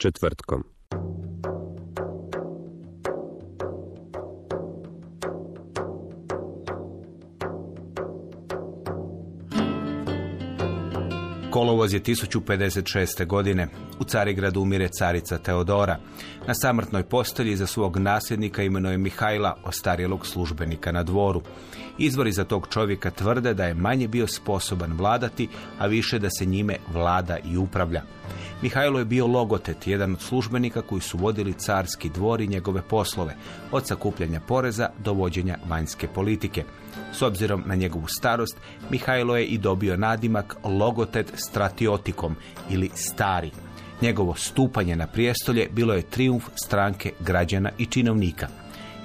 Četvrtkom. Kolovoz je 1056. godine. U Carigradu umire carica Teodora. Na samrtnoj postelji za svog nasljednika imenuje Mihajla, ostarjelog službenika na dvoru. Izvori za tog čovjeka tvrde da je manje bio sposoban vladati, a više da se njime vlada i upravlja. Mihajlo je bio logotet, jedan od službenika koji su vodili carski dvor i njegove poslove, od sakupljanja poreza do vođenja vanjske politike. S obzirom na njegovu starost, Mihajlo je i dobio nadimak logotet stratiotikom ili stari. Njegovo stupanje na prijestolje bilo je triumf stranke građana i činovnika.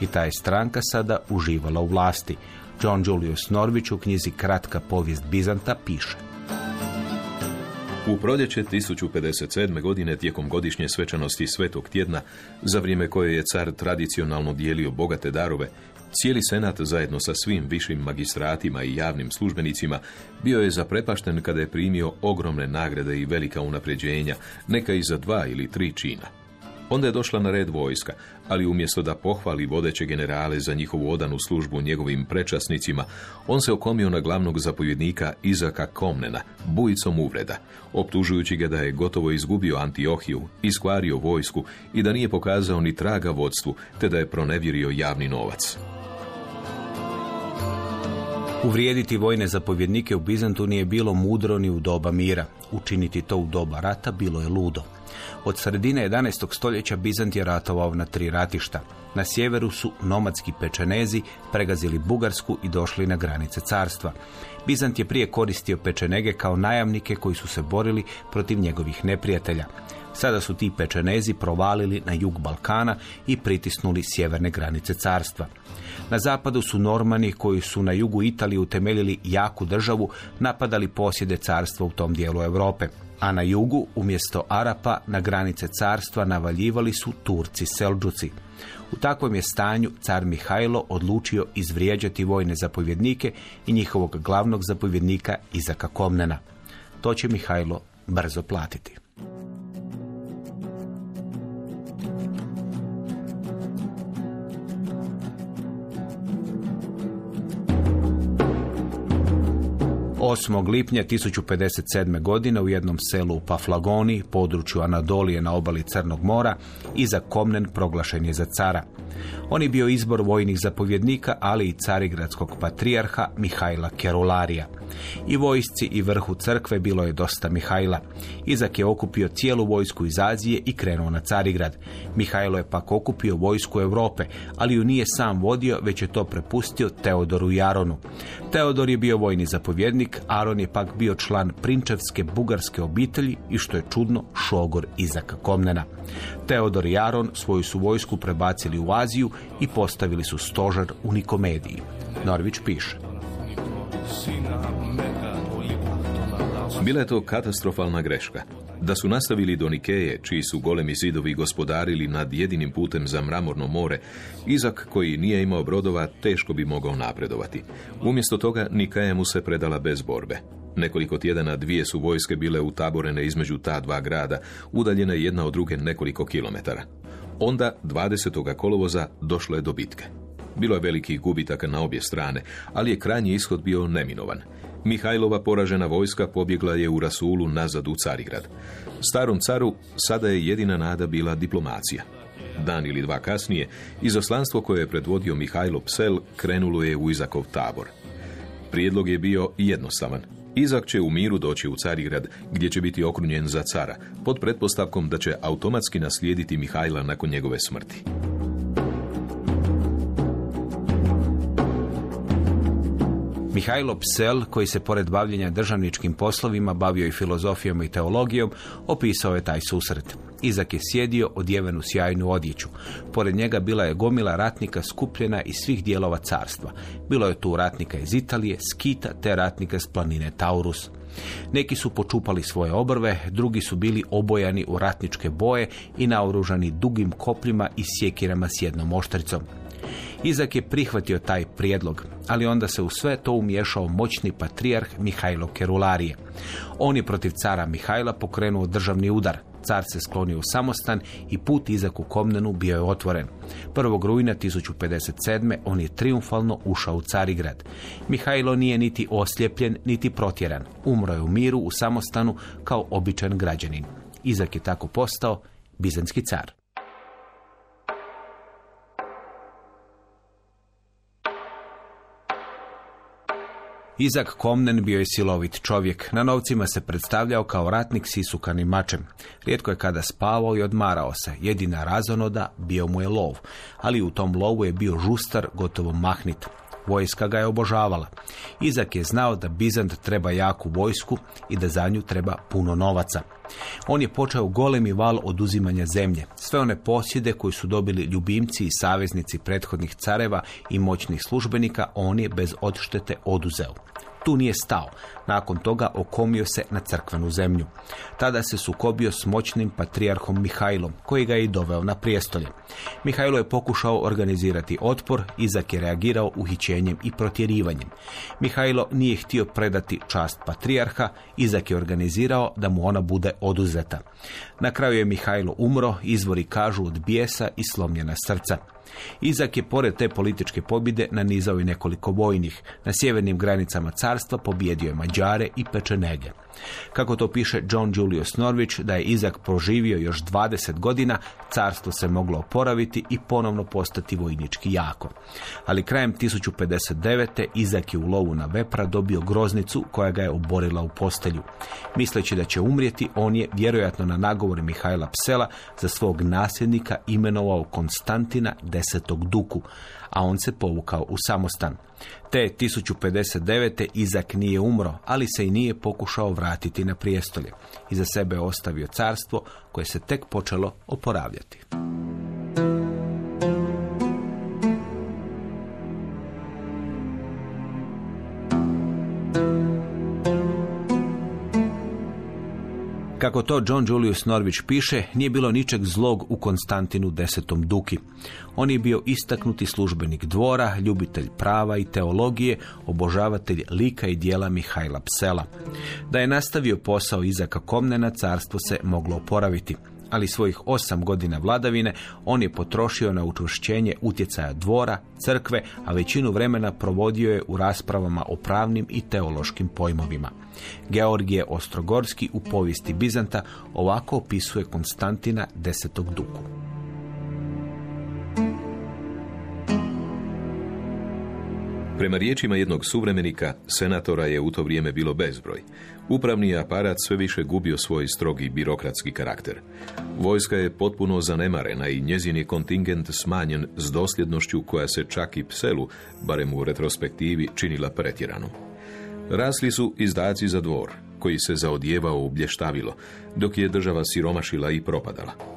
I ta je stranka sada uživala u vlasti. John Julius Norvić u knjizi Kratka povijest Bizanta piše. U proljeće 1057. godine tijekom godišnje svečanosti Svetog tjedna, za vrijeme koje je car tradicionalno dijelio bogate darove, cijeli senat zajedno sa svim višim magistratima i javnim službenicima bio je zaprepašten kada je primio ogromne nagrade i velika unapređenja, neka i za dva ili tri čina. Onda je došla na red vojska, ali umjesto da pohvali vodeće generale za njihovu odanu službu njegovim prečasnicima, on se okomio na glavnog zapovjednika Izaka Komnena, bujicom uvreda, optužujući ga da je gotovo izgubio Antiohiju, iskvario vojsku i da nije pokazao ni traga vodstvu, te da je pronevjerio javni novac. Uvrijediti vojne zapovjednike u Bizantu nije bilo mudro ni u doba mira. Učiniti to u doba rata bilo je ludo. Od sredine 11. stoljeća Bizant je ratovao na tri ratišta. Na sjeveru su nomadski pečenezi pregazili Bugarsku i došli na granice carstva. Bizant je prije koristio pečenege kao najamnike koji su se borili protiv njegovih neprijatelja. Sada su ti pečenezi provalili na jug Balkana i pritisnuli sjeverne granice carstva. Na zapadu su Normani koji su na jugu Italije utemeljili jaku državu, napadali posjede carstva u tom dijelu Europe. A na jugu, umjesto Arapa, na granice carstva navaljivali su Turci Selđuci. U takvom je stanju car Mihajlo odlučio izvrijeđati vojne zapovjednike i njihovog glavnog zapovjednika Izaka Komnena. To će Mihajlo brzo platiti. 8. lipnja 1057. godine u jednom selu u Paflagoni, području Anadolije na obali Crnog mora, iza Komnen proglašen je za cara. On je bio izbor vojnih zapovjednika, ali i carigradskog patrijarha Mihajla Kerularija. I vojsci i vrhu crkve bilo je dosta Mihajla. Izak je okupio cijelu vojsku iz Azije i krenuo na Carigrad. Mihajlo je pak okupio vojsku Europe, ali ju nije sam vodio, već je to prepustio Teodoru Jaronu. Teodor je bio vojni zapovjednik, Aron je pak bio član prinčevske bugarske obitelji i što je čudno, šogor Izaka Komnena. Teodor i Aron svoju su vojsku prebacili u Aziju i postavili su stožar u Nikomediji. Norvić piše. Bila je to katastrofalna greška. Da su nastavili do Nikeje, čiji su golemi zidovi gospodarili nad jedinim putem za mramorno more, Izak, koji nije imao brodova, teško bi mogao napredovati. Umjesto toga, Nikaja mu se predala bez borbe. Nekoliko tjedana dvije su vojske bile utaborene između ta dva grada, udaljene jedna od druge nekoliko kilometara. Onda, 20. kolovoza, došlo je do bitke. Bilo je velikih gubitaka na obje strane, ali je krajnji ishod bio neminovan. Mihajlova poražena vojska pobjegla je u Rasulu nazad u Carigrad. Starom caru sada je jedina nada bila diplomacija. Dan ili dva kasnije, izoslanstvo koje je predvodio Mihajlo Psel krenulo je u Izakov tabor. Prijedlog je bio jednostavan. Izak će u miru doći u Carigrad, gdje će biti okrunjen za cara, pod pretpostavkom da će automatski naslijediti Mihajla nakon njegove smrti. Mihajlo Psel, koji se pored bavljenja državničkim poslovima bavio i filozofijom i teologijom, opisao je taj susret. Izak je sjedio odjeven u sjajnu odjeću. Pored njega bila je gomila ratnika skupljena iz svih dijelova carstva. Bilo je tu ratnika iz Italije, Skita te ratnika s planine Taurus. Neki su počupali svoje obrve, drugi su bili obojani u ratničke boje i naoružani dugim kopljima i sjekirama s jednom oštricom. Izak je prihvatio taj prijedlog, ali onda se u sve to umješao moćni patrijarh Mihajlo Kerularije. On je protiv cara Mihajla pokrenuo državni udar. Car se sklonio u samostan i put Izaku Komnenu bio je otvoren. 1. rujna 1057. on je triumfalno ušao u Carigrad. Mihajlo nije niti oslijepljen, niti protjeran. Umro je u miru u samostanu kao običan građanin. Izak je tako postao bizanski car. Izak Komnen bio je silovit čovjek. Na novcima se predstavljao kao ratnik s isukanim mačem. Rijetko je kada spavao i odmarao se. Jedina razonoda bio mu je lov. Ali u tom lovu je bio žustar, gotovo mahnit. Vojska ga je obožavala. Izak je znao da Bizant treba jaku vojsku i da za nju treba puno novaca. On je počeo golemi val oduzimanja zemlje. Sve one posjede koji su dobili ljubimci i saveznici prethodnih careva i moćnih službenika, on je bez odštete oduzeo. Tu nije stao. Nakon toga okomio se na crkvenu zemlju. Tada se sukobio s moćnim patrijarhom Mihajlom, koji ga je i doveo na prijestolje. Mihajlo je pokušao organizirati otpor, Izak je reagirao uhićenjem i protjerivanjem. Mihajlo nije htio predati čast patrijarha, Izak je organizirao da mu ona bude oduzeta. Na kraju je Mihajlo umro, izvori kažu od bijesa i slomljena srca. Izak je pored te političke pobjede nanizao i nekoliko vojnih. Na sjevernim granicama carstva pobjedio je Mađare i Pečenege. Kako to piše John Julius Norwich, da je Izak proživio još 20 godina, carstvo se moglo oporaviti i ponovno postati vojnički jako. Ali krajem 1059. Izak je u lovu na vepra dobio groznicu koja ga je oborila u postelju. Misleći da će umrijeti, on je, vjerojatno na nagovor Mihajla Psela, za svog nasljednika imenovao Konstantina desetog duku, a on se povukao u samostan. Te 1059. Izak nije umro, ali se i nije pokušao vratiti na prijestolje. Iza sebe ostavio carstvo koje se tek počelo oporavljati. Kako to John Julius Norwich piše, nije bilo ničeg zlog u Konstantinu desetom duki. On je bio istaknuti službenik dvora, ljubitelj prava i teologije, obožavatelj lika i dijela Mihajla Psela. Da je nastavio posao Izaka Komnena, carstvo se moglo oporaviti ali svojih osam godina vladavine on je potrošio na učvršćenje utjecaja dvora, crkve, a većinu vremena provodio je u raspravama o pravnim i teološkim pojmovima. Georgije Ostrogorski u povijesti Bizanta ovako opisuje Konstantina desetog duku. Prema riječima jednog suvremenika, senatora je u to vrijeme bilo bezbroj. Upravni aparat sve više gubio svoj strogi birokratski karakter. Vojska je potpuno zanemarena i njezin je kontingent smanjen s dosljednošću koja se čak i pselu, barem u retrospektivi, činila pretjeranom. Rasli su izdaci za dvor, koji se zaodjevao u blještavilo, dok je država siromašila i propadala.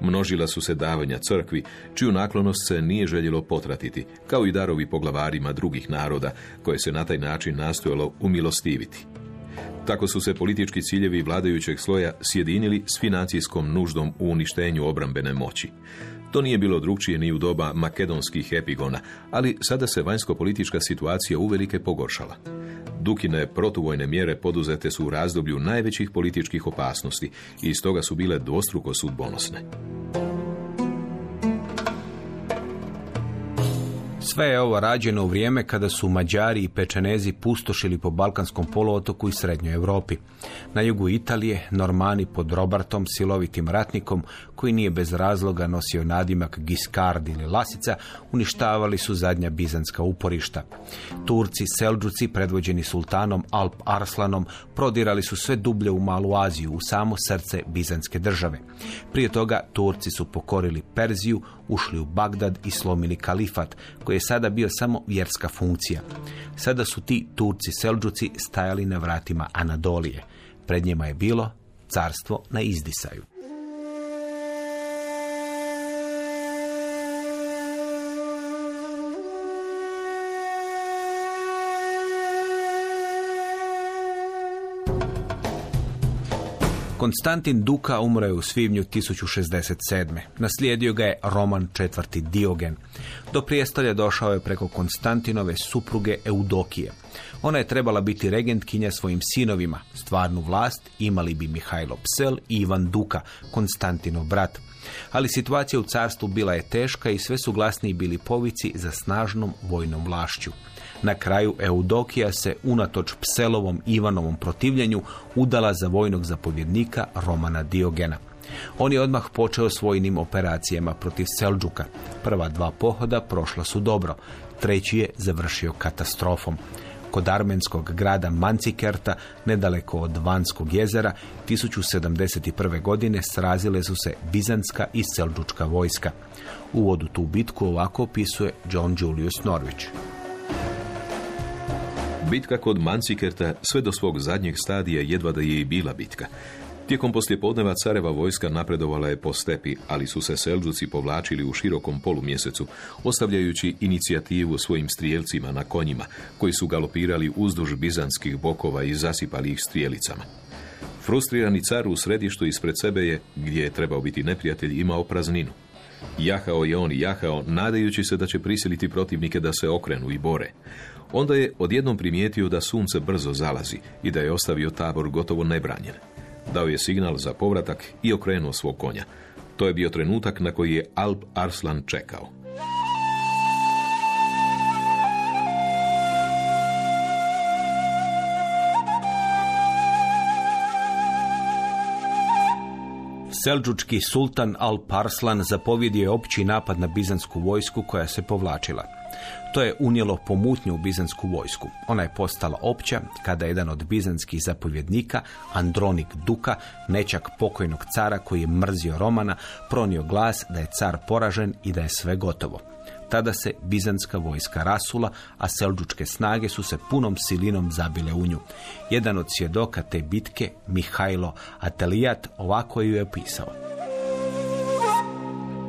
Množila su se davanja crkvi, čiju naklonost se nije željelo potratiti, kao i darovi poglavarima drugih naroda, koje se na taj način nastojalo umilostiviti. Tako su se politički ciljevi vladajućeg sloja sjedinili s financijskom nuždom u uništenju obrambene moći. To nije bilo drugčije ni u doba makedonskih epigona, ali sada se vanjsko-politička situacija uvelike pogoršala. Dukine protuvojne mjere poduzete su u razdoblju najvećih političkih opasnosti i stoga su bile dvostruko sudbonosne. Sve je ovo rađeno u vrijeme kada su Mađari i Pečenezi pustošili po Balkanskom poluotoku i Srednjoj Europi. Na jugu Italije, Normani pod Robertom, silovitim ratnikom, koji nije bez razloga nosio nadimak Giscard ili Lasica, uništavali su zadnja bizanska uporišta. Turci, Selđuci, predvođeni sultanom Alp Arslanom, prodirali su sve dublje u Malu Aziju, u samo srce bizanske države. Prije toga Turci su pokorili Perziju, ušli u Bagdad i slomili kalifat, koji je sada bio samo vjerska funkcija. Sada su ti Turci Selđuci stajali na vratima Anadolije. Pred njima je bilo carstvo na izdisaju. Konstantin Duka umro je u svibnju 1067. Naslijedio ga je Roman IV. Diogen. Do prijestolja došao je preko Konstantinove supruge Eudokije. Ona je trebala biti regentkinja svojim sinovima. Stvarnu vlast imali bi Mihajlo Psel i Ivan Duka, Konstantinov brat. Ali situacija u carstvu bila je teška i sve su glasniji bili povici za snažnom vojnom vlašću. Na kraju Eudokija se unatoč Pselovom Ivanovom protivljenju udala za vojnog zapovjednika Romana Diogena. On je odmah počeo svojnim operacijama protiv Selđuka. Prva dva pohoda prošla su dobro, treći je završio katastrofom. Kod armenskog grada Mancikerta, nedaleko od Vanskog jezera, 1071. godine srazile su se Bizanska i Selđučka vojska. Uvod u tu bitku ovako opisuje John Julius Norwich. Bitka kod Mancikerta sve do svog zadnjeg stadija jedva da je i bila bitka. Tijekom poslijepodneva careva vojska napredovala je po stepi, ali su se Selđuci povlačili u širokom polumjesecu, ostavljajući inicijativu svojim strijelcima na konjima, koji su galopirali uzduž bizanskih bokova i zasipali ih strijelicama. Frustrirani car u središtu ispred sebe je, gdje je trebao biti neprijatelj, imao prazninu. Jahao je on i jahao, nadajući se da će prisiliti protivnike da se okrenu i bore. Onda je odjednom primijetio da sunce brzo zalazi i da je ostavio tabor gotovo nebranjen. Dao je signal za povratak i okrenuo svog konja. To je bio trenutak na koji je Alp Arslan čekao. Selđučki sultan Al-Parslan zapovjedio je opći napad na bizansku vojsku koja se povlačila. To je unijelo pomutnju u bizansku vojsku. Ona je postala opća kada je jedan od bizanskih zapovjednika, Andronik Duka, nečak pokojnog cara koji je mrzio Romana, pronio glas da je car poražen i da je sve gotovo. Tada se bizanska vojska rasula, a selđučke snage su se punom silinom zabile u nju. Jedan od svjedoka te bitke, Mihajlo Atelijat, ovako ju je opisao.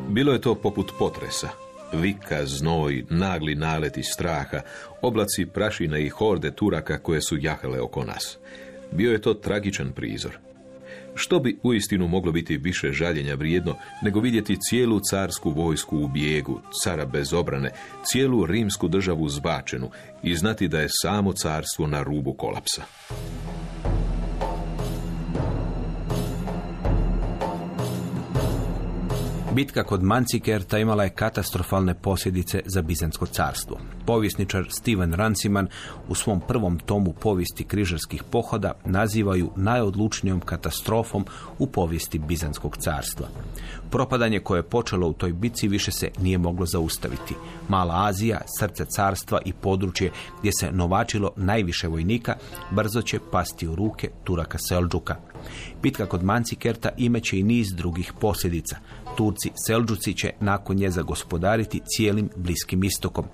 Bilo je to poput potresa. Vika, znoj, nagli naleti straha, oblaci prašine i horde Turaka koje su jahale oko nas. Bio je to tragičan prizor. Što bi uistinu moglo biti više žaljenja vrijedno nego vidjeti cijelu carsku vojsku u bijegu, cara bez obrane, cijelu rimsku državu zbačenu i znati da je samo carstvo na rubu kolapsa. Bitka kod Mancikerta imala je katastrofalne posljedice za Bizansko carstvo. Povjesničar Steven Ranciman u svom prvom tomu povijesti križarskih pohoda nazivaju najodlučnijom katastrofom u povijesti Bizanskog carstva. Propadanje koje je počelo u toj bitci više se nije moglo zaustaviti. Mala Azija, srce carstva i područje gdje se novačilo najviše vojnika, brzo će pasti u ruke Turaka Selđuka. Bitka kod Mancikerta imaće i niz drugih posljedica. Turci Selđuci će nakon nje zagospodariti cijelim Bliskim istokom.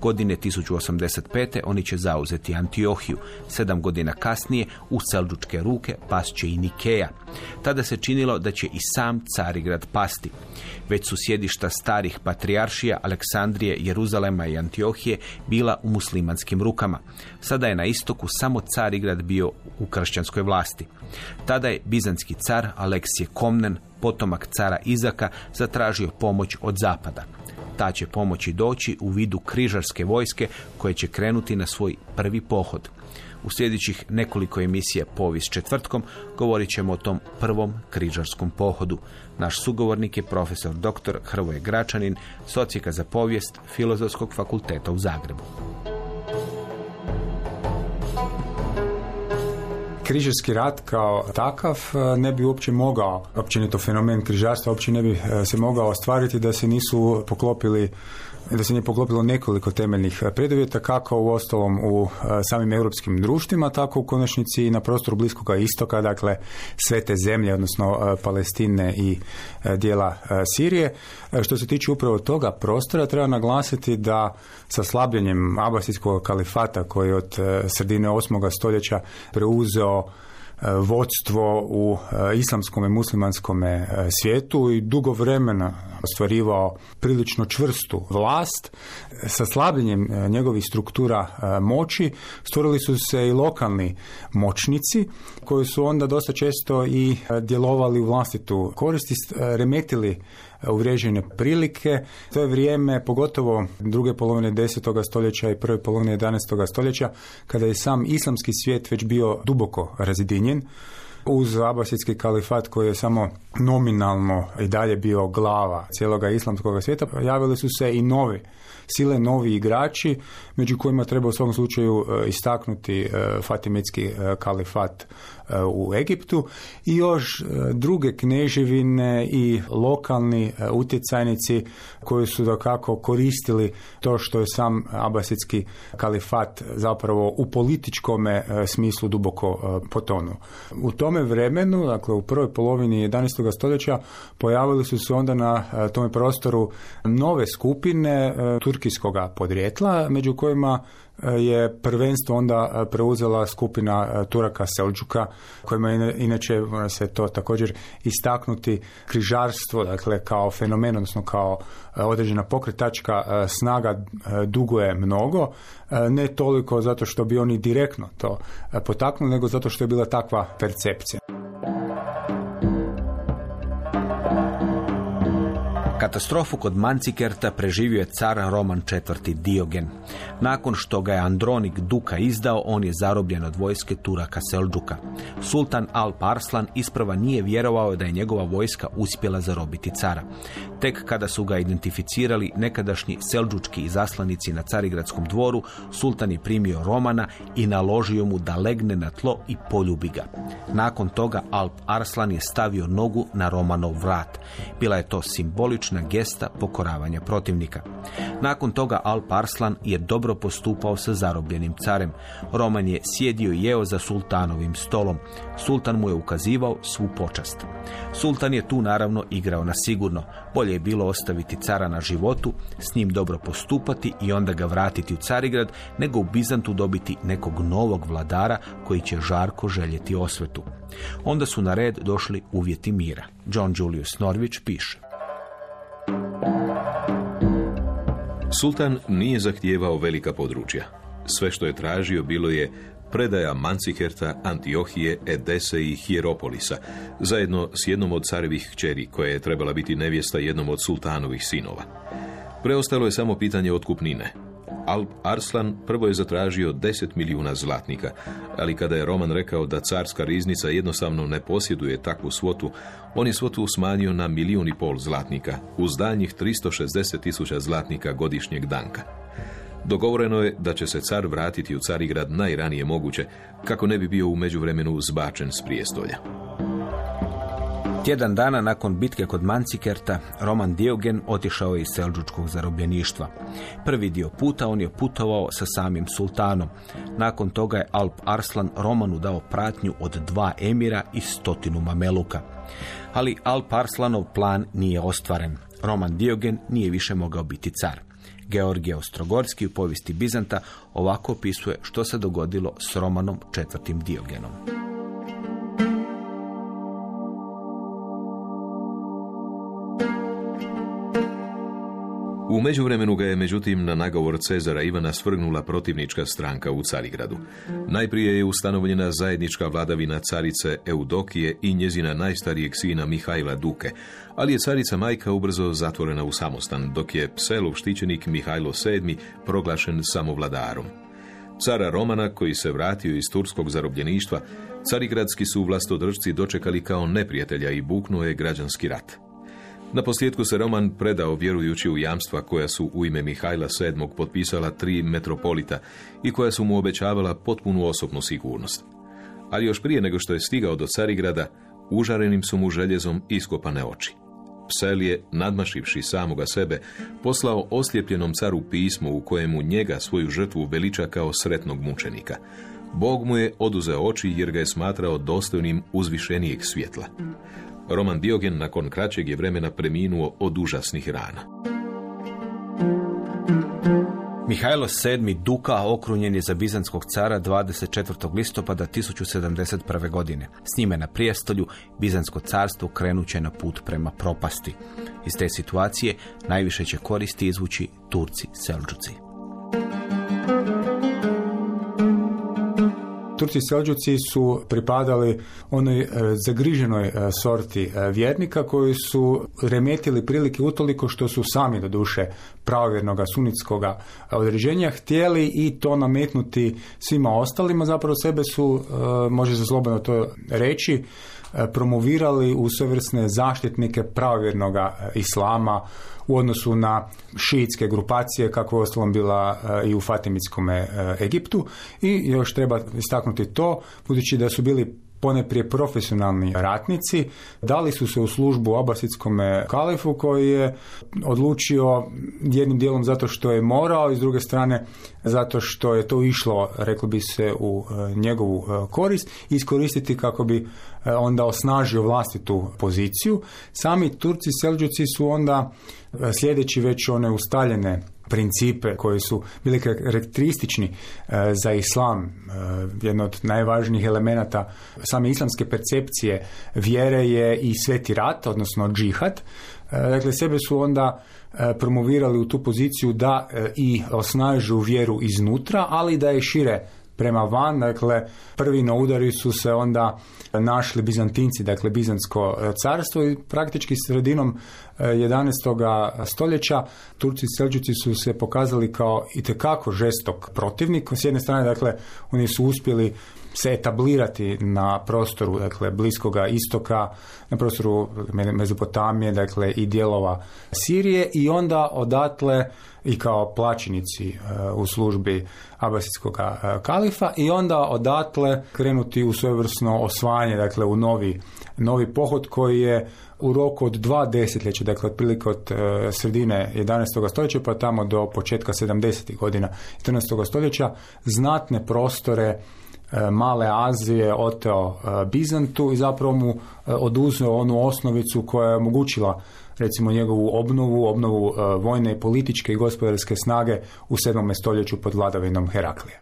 Godine 1085. oni će zauzeti Antiohiju. Sedam godina kasnije u Selđučke ruke pas će i Nikeja. Tada se činilo da će i sam Carigrad pasti. Već su sjedišta starih patrijaršija Aleksandrije, Jeruzalema i Antiohije bila u muslimanskim rukama. Sada je na istoku samo Carigrad bio u kršćanskoj vlasti. Tada je bizanski car Aleksije Komnen, potomak cara Izaka, zatražio pomoć od zapada. Ta će pomoći doći u vidu križarske vojske koje će krenuti na svoj prvi pohod. U sljedećih nekoliko emisija Povijest četvrtkom govorit ćemo o tom prvom križarskom pohodu. Naš sugovornik je profesor dr. Hrvoje Gračanin, socijeka za povijest Filozofskog fakulteta u Zagrebu. Križarski rat kao takav e, ne bi uopće mogao, općenito fenomen križarstva uopće ne bi e, se mogao ostvariti da se nisu poklopili da se nije poklopilo nekoliko temeljnih preduvjeta kako u ostalom u e, samim europskim društvima, tako u konačnici i na prostoru Bliskoga istoka, dakle sve te zemlje, odnosno Palestine i dijela Sirije. Što se tiče upravo toga prostora, treba naglasiti da sa slabljenjem abasijskog kalifata koji je od sredine 8. stoljeća preuzeo vodstvo u e, islamskom i muslimanskom e, svijetu i dugo vremena ostvarivao prilično čvrstu vlast. Sa slabljenjem e, njegovih struktura moći stvorili su se i lokalni moćnici koji su onda dosta često i djelovali u vlastitu koristi, remetili uvriježene prilike. To je vrijeme, pogotovo druge polovine 10. stoljeća i prve polovine 11. stoljeća, kada je sam islamski svijet već bio duboko razjedinjen uz abasitski kalifat koji je samo nominalno i dalje bio glava cijeloga islamskog svijeta, javili su se i novi sile, novi igrači, među kojima treba u svakom slučaju e, istaknuti e, Fatimitski e, kalifat u Egiptu i još druge kneževine i lokalni utjecajnici koji su da kako koristili to što je sam abasitski kalifat zapravo u političkom smislu duboko potonu. U tome vremenu, dakle u prvoj polovini 11. stoljeća pojavili su se onda na tome prostoru nove skupine turkijskog podrijetla, među kojima e, je prvenstvo onda e, preuzela skupina e, Turaka Selđuka, kojima je inače mora se to također istaknuti križarstvo, dakle kao fenomen, odnosno kao određena pokretačka snaga duguje mnogo, ne toliko zato što bi oni direktno to potaknuli, nego zato što je bila takva percepcija. Katastrofu kod Mancikerta preživio je car Roman IV. Diogen. Nakon što ga je Andronik Duka izdao, on je zarobljen od vojske Turaka Selđuka. Sultan Alp Arslan isprava nije vjerovao da je njegova vojska uspjela zarobiti cara. Tek kada su ga identificirali nekadašnji selđučki izaslanici na Carigradskom dvoru, sultan je primio Romana i naložio mu da legne na tlo i poljubi ga. Nakon toga Alp Arslan je stavio nogu na Romanov vrat. Bila je to simbolična gesta pokoravanja protivnika. Nakon toga Alp Arslan je dobro postupao sa zarobljenim carem. Roman je sjedio i jeo za sultanovim stolom. Sultan mu je ukazivao svu počast. Sultan je tu naravno igrao na sigurno. Bolje je bilo ostaviti cara na životu, s njim dobro postupati i onda ga vratiti u Carigrad, nego u Bizantu dobiti nekog novog vladara koji će žarko željeti osvetu. Onda su na red došli uvjeti mira. John Julius Norvić piše. Sultan nije zahtijevao velika područja. Sve što je tražio bilo je predaja Manciherta, Antiohije, Edese i Hieropolisa, zajedno s jednom od carevih kćeri, koja je trebala biti nevjesta jednom od sultanovih sinova. Preostalo je samo pitanje otkupnine. Alp Arslan prvo je zatražio 10 milijuna zlatnika, ali kada je Roman rekao da carska riznica jednostavno ne posjeduje takvu svotu, on je svotu smanjio na milijun i pol zlatnika, uz daljnjih 360 tisuća zlatnika godišnjeg danka. Dogovoreno je da će se car vratiti u Carigrad najranije moguće, kako ne bi bio u međuvremenu zbačen s prijestolja. Tjedan dana nakon bitke kod Mancikerta, Roman Diogen otišao je iz selđučkog zarobljeništva. Prvi dio puta on je putovao sa samim sultanom. Nakon toga je Alp Arslan Romanu dao pratnju od dva emira i stotinu mameluka. Ali Alp Arslanov plan nije ostvaren. Roman Diogen nije više mogao biti car. Georgije Ostrogorski u povijesti Bizanta ovako opisuje što se dogodilo s Romanom četvrtim Diogenom. U međuvremenu ga je međutim na nagovor Cezara Ivana svrgnula protivnička stranka u Carigradu. Najprije je ustanovljena zajednička vladavina carice Eudokije i njezina najstarijeg sina Mihajla Duke, ali je carica majka ubrzo zatvorena u samostan, dok je Pselov štićenik Mihajlo VII proglašen samovladarom. Cara Romana, koji se vratio iz turskog zarobljeništva, carigradski su vlastodržci dočekali kao neprijatelja i buknuo je građanski rat. Na posljedku se Roman predao vjerujući u jamstva koja su u ime Mihajla VII potpisala tri metropolita i koja su mu obećavala potpunu osobnu sigurnost. Ali još prije nego što je stigao do Carigrada, užarenim su mu željezom iskopane oči. Psel je, nadmašivši samoga sebe, poslao osljepljenom caru pismo u kojemu njega svoju žrtvu veliča kao sretnog mučenika. Bog mu je oduzeo oči jer ga je smatrao dostojnim uzvišenijeg svjetla. Roman Diogen nakon kraćeg je vremena preminuo od užasnih rana. Mihajlo VII. Duka okrunjen je za bizanskog cara 24. listopada 1071. godine. S njime na prijestolju Bizansko carstvo krenuće na put prema propasti. Iz te situacije najviše će koristi izvući Turci Selđuci. Turci Selđuci su pripadali onoj e, zagriženoj e, sorti e, vjernika koji su remetili prilike utoliko što su sami do duše pravovjernog sunitskog određenja htjeli i to nametnuti svima ostalima. Zapravo sebe su, može se slobodno to reći, promovirali u svevrsne zaštitnike pravovjernog islama u odnosu na šiitske grupacije kako je ostalom bila i u Fatimitskom Egiptu. I još treba istaknuti to budući da su bili poneprije profesionalni ratnici, dali su se u službu Abasitskom kalifu koji je odlučio jednim dijelom zato što je morao i s druge strane zato što je to išlo, reklo bi se, u e, njegovu e, korist iskoristiti kako bi e, onda osnažio vlastitu poziciju. Sami Turci Selđuci su onda sljedeći već one ustaljene principe koji su bili karakteristični e, za islam, e, jedno od najvažnijih elemenata same islamske percepcije vjere je i sveti rat, odnosno džihad. E, dakle, sebe su onda promovirali u tu poziciju da i osnažu vjeru iznutra, ali da je šire prema van, dakle prvi na udari su se onda našli Bizantinci, dakle Bizansko carstvo i praktički sredinom 11. stoljeća Turci i Selđuci su se pokazali kao itekako žestok protivnik. S jedne strane, dakle, oni su uspjeli se etablirati na prostoru dakle bliskoga istoka, na prostoru Mezopotamije, dakle i dijelova Sirije i onda odatle i kao plaćenici e, u službi Abasitskog e, kalifa i onda odatle krenuti u svojevrsno osvajanje, dakle u novi, novi pohod koji je u roku od dva desetljeća, dakle otprilike od e, sredine 11. stoljeća pa tamo do početka 70. godina 14. stoljeća znatne prostore male Azije oteo e, Bizantu i zapravo mu oduzeo onu osnovicu koja je omogućila recimo njegovu obnovu, obnovu vojne, političke i gospodarske snage u 7. stoljeću pod vladavinom Heraklija.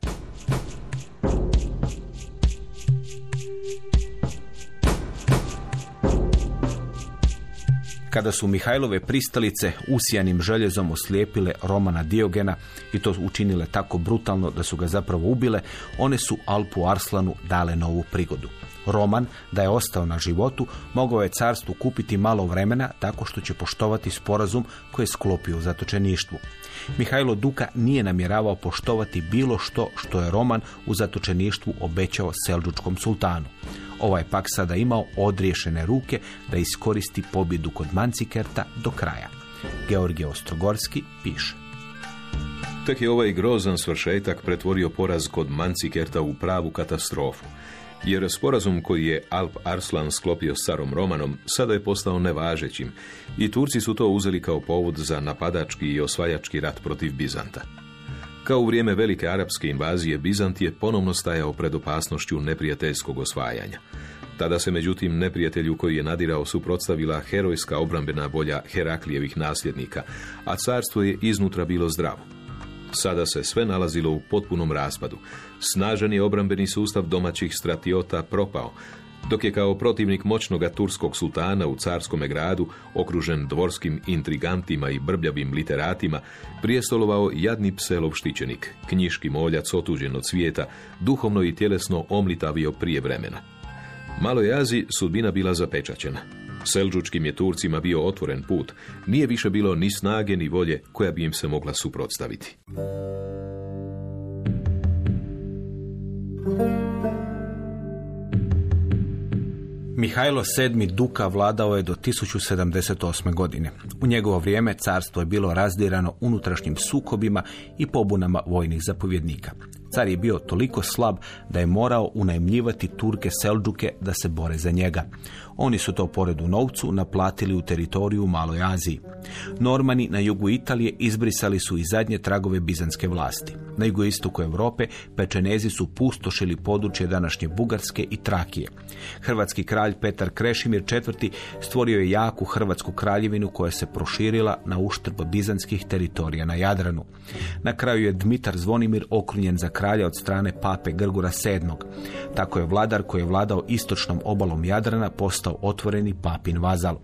Kada su Mihajlove pristalice usijanim željezom oslijepile Romana Diogena i to učinile tako brutalno da su ga zapravo ubile, one su Alpu Arslanu dale novu prigodu. Roman, da je ostao na životu, mogao je carstvu kupiti malo vremena tako što će poštovati sporazum koji je sklopio u zatočeništvu. Mihajlo Duka nije namjeravao poštovati bilo što što je Roman u zatočeništvu obećao Selđučkom sultanu. Ovaj pak sada imao odriješene ruke da iskoristi pobjedu kod Mancikerta do kraja. Georgije Ostrogorski piše. Tek je ovaj grozan svršetak pretvorio poraz kod Mancikerta u pravu katastrofu, jer sporazum koji je Alp Arslan sklopio s carom Romanom sada je postao nevažećim i Turci su to uzeli kao povod za napadački i osvajački rat protiv Bizanta. Kao u vrijeme velike arapske invazije, Bizant je ponovno stajao pred opasnošću neprijateljskog osvajanja. Tada se međutim neprijatelju koji je nadirao suprotstavila herojska obrambena volja Heraklijevih nasljednika, a carstvo je iznutra bilo zdravo. Sada se sve nalazilo u potpunom raspadu. Snažan je obrambeni sustav domaćih stratiota propao. Dok je kao protivnik moćnoga turskog sultana u carskome gradu, okružen dvorskim intrigantima i brbljavim literatima, prijestolovao jadni pselov štićenik, knjiški moljac otuđen od svijeta, duhovno i tjelesno omlitavio prije vremena. Maloj Aziji sudbina bila zapečaćena. Selđučkim je Turcima bio otvoren put, nije više bilo ni snage ni volje koja bi im se mogla suprotstaviti. Mihajlo VII Duka vladao je do 1078. godine. U njegovo vrijeme carstvo je bilo razdirano unutrašnjim sukobima i pobunama vojnih zapovjednika. Car je bio toliko slab da je morao unajmljivati Turke Selđuke da se bore za njega. Oni su to pored u novcu naplatili u teritoriju Maloj Aziji. Normani na jugu Italije izbrisali su i zadnje tragove bizanske vlasti. Na jugoistoku Europe pečenezi su pustošili područje današnje Bugarske i Trakije. Hrvatski kralj Petar Krešimir IV. stvorio je jaku hrvatsku kraljevinu koja se proširila na uštrb bizanskih teritorija na Jadranu. Na kraju je Dmitar Zvonimir okrunjen za kralja od strane pape Grgura VII. Tako je vladar koji je vladao istočnom obalom Jadrana postao otvoreni papin vazal.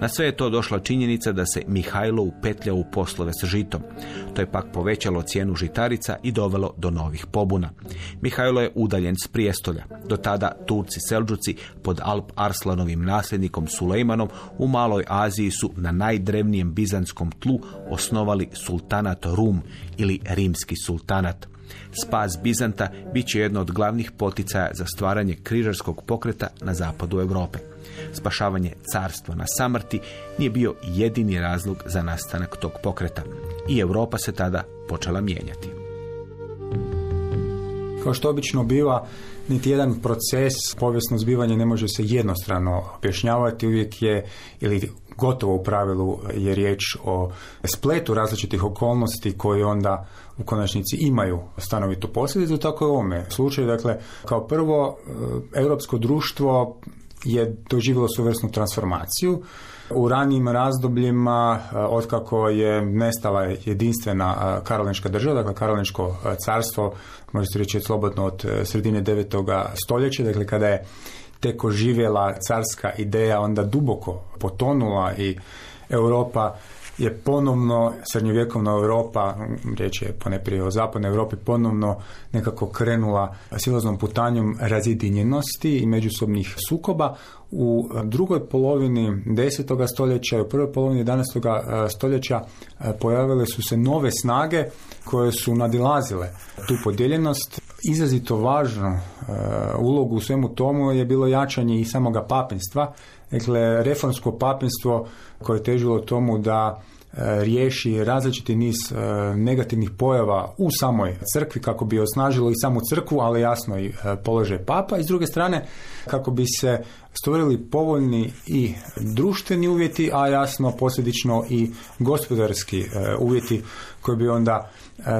Na sve je to došla činjenica da se Mihajlo upetlja u poslove sa žitom. To je pak povećalo cijenu žitarica i dovelo do novih pobuna. Mihajlo je udaljen s prijestolja. Do tada Turci Selđuci pod Alp Arslanovim nasljednikom Sulejmanom u Maloj Aziji su na najdrevnijem bizanskom tlu osnovali sultanat Rum ili rimski sultanat. Spas Bizanta bit će jedno od glavnih poticaja za stvaranje križarskog pokreta na zapadu Europe. Spašavanje carstva na samrti nije bio jedini razlog za nastanak tog pokreta. I Europa se tada počela mijenjati. Kao što obično biva, niti jedan proces, povijesno zbivanje ne može se jednostrano objašnjavati, uvijek je ili gotovo u pravilu je riječ o spletu različitih okolnosti koji onda u konačnici imaju stanovitu posljedicu, tako je u ovome slučaju. Dakle, kao prvo, e, europsko društvo je doživjelo svojevrsnu transformaciju. U ranijim razdobljima, e, otkako je nestala jedinstvena e, karolinička država, dakle karoliničko carstvo, može se reći slobodno od sredine 9. stoljeća, dakle kada je tek oživjela carska ideja onda duboko potonula i Europa je ponovno srednjovjekovna Europa, riječ je poneprije o zapadnoj Europi, ponovno nekako krenula silaznom putanjom razjedinjenosti i međusobnih sukoba. U drugoj polovini desetog stoljeća i u prvoj polovini 11. stoljeća pojavile su se nove snage koje su nadilazile tu podijeljenost. Izrazito važno ulogu u svemu tomu je bilo jačanje i samoga papinstva. Dakle, reformsko papinstvo koje je težilo tomu da E, riješi različiti niz e, negativnih pojava u samoj crkvi kako bi osnažilo i samu crkvu, ali jasno i e, položaj papa i s druge strane kako bi se stvorili povoljni i društveni uvjeti, a jasno posljedično i gospodarski uvjeti koji bi onda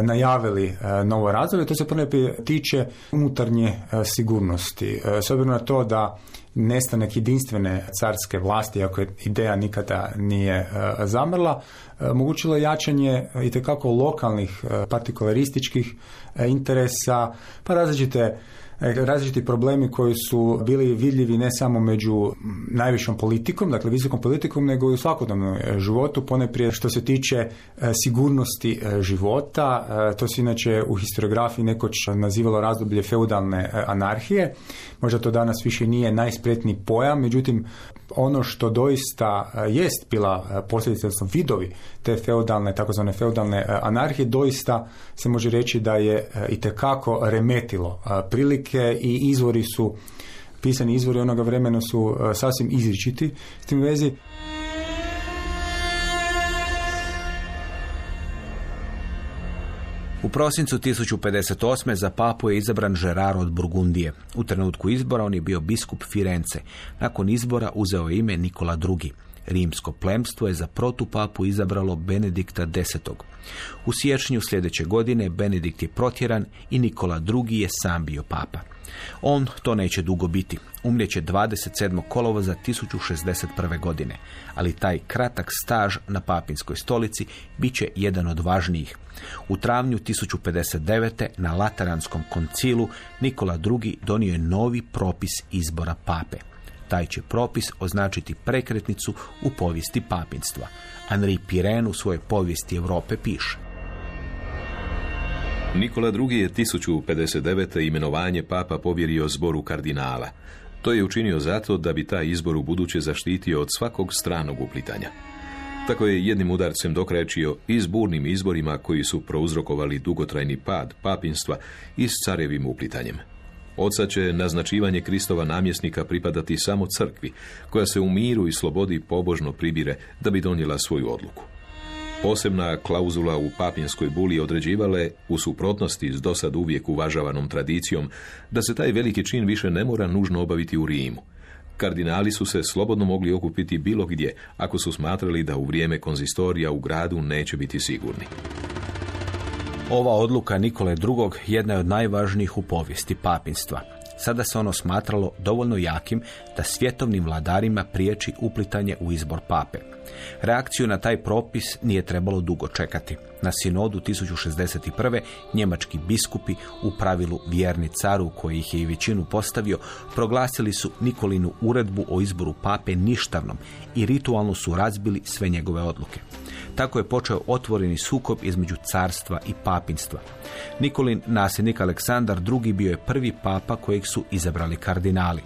najavili novo razdoblje. To se prvo tiče unutarnje sigurnosti. S obzirom na to da nestanak jedinstvene carske vlasti, ako je ideja nikada nije e, zamrla, e, omogućilo jačanje itekako lokalnih e, partikularističkih interesa, pa različite različiti problemi koji su bili vidljivi ne samo među najvišom politikom, dakle visokom politikom, nego i u svakodnevnom životu, poneprije što se tiče sigurnosti života. To se inače u historiografiji nekoć nazivalo razdoblje feudalne anarhije. Možda to danas više nije najspretniji pojam, međutim ono što doista e, jest bila e, posljedica, odnosno vidovi te feudalne, takozvane feudalne e, anarhije, doista se može reći da je itekako remetilo prilike i izvori su, pisani izvori onoga vremena su sasvim izričiti. S tim vezi U prosincu 1058. za papu je izabran Žerar od Burgundije. U trenutku izbora on je bio biskup Firence. Nakon izbora uzeo je ime Nikola II. Rimsko plemstvo je za protupapu izabralo Benedikta X. U siječnju sljedeće godine Benedikt je protjeran i Nikola II. je sam bio papa. On to neće dugo biti. Umrijeće 27. kolovoza 1061. godine, ali taj kratak staž na papinskoj stolici bit će jedan od važnijih. U travnju 1059. na Lateranskom koncilu Nikola II. donio je novi propis izbora pape. Taj će propis označiti prekretnicu u povijesti papinstva. Henri Piren u svojoj povijesti Europe piše. Nikola II. je 1059. imenovanje papa povjerio zboru kardinala. To je učinio zato da bi taj izbor u buduće zaštitio od svakog stranog uplitanja. Tako je jednim udarcem dokrajčio i s burnim izborima koji su prouzrokovali dugotrajni pad papinstva i s carevim uplitanjem. Oca će naznačivanje Kristova namjesnika pripadati samo crkvi, koja se u miru i slobodi pobožno pribire da bi donijela svoju odluku. Posebna klauzula u papinskoj buli određivale, u suprotnosti s dosad uvijek uvažavanom tradicijom, da se taj veliki čin više ne mora nužno obaviti u Rimu. Kardinali su se slobodno mogli okupiti bilo gdje, ako su smatrali da u vrijeme konzistorija u gradu neće biti sigurni. Ova odluka Nikole II. jedna je od najvažnijih u povijesti papinstva. Sada se ono smatralo dovoljno jakim da svjetovnim vladarima priječi uplitanje u izbor pape. Reakciju na taj propis nije trebalo dugo čekati. Na sinodu 1061. njemački biskupi, u pravilu vjerni caru koji ih je i većinu postavio, proglasili su Nikolinu uredbu o izboru pape ništavnom i ritualno su razbili sve njegove odluke. Tako je počeo otvoreni sukob između carstva i papinstva. Nikolin nasljednik Aleksandar II. bio je prvi papa kojeg su izabrali kardinali.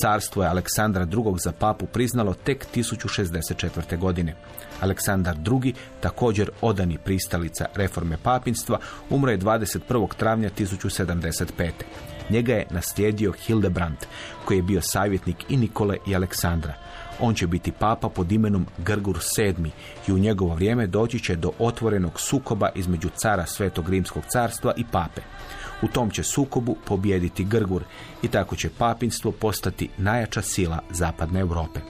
Carstvo je Aleksandra II. za papu priznalo tek 1064. godine. Aleksandar II. također odani pristalica reforme papinstva, umro je 21. travnja 1075. Njega je naslijedio Hildebrand, koji je bio savjetnik i Nikole i Aleksandra. On će biti papa pod imenom Grgur VII i u njegovo vrijeme doći će do otvorenog sukoba između cara Svetog Rimskog carstva i pape. U tom će sukobu pobijediti Grgur i tako će papinstvo postati najjača sila zapadne Europe.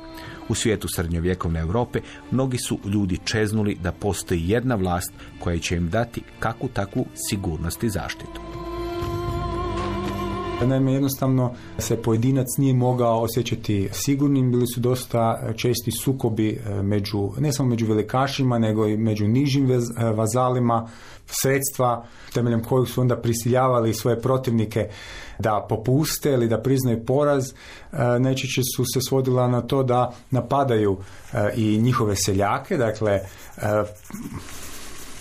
U svijetu srednjovjekovne Europe mnogi su ljudi čeznuli da postoji jedna vlast koja će im dati kakvu takvu sigurnost i zaštitu. Naime, jednostavno se pojedinac nije mogao osjećati sigurnim, bili su dosta česti sukobi e, među, ne samo među velikašima, nego i među nižim e, vazalima, sredstva temeljem kojih su onda prisiljavali svoje protivnike da popuste ili da priznaju poraz, e, najčešće su se svodila na to da napadaju i njihove seljake, dakle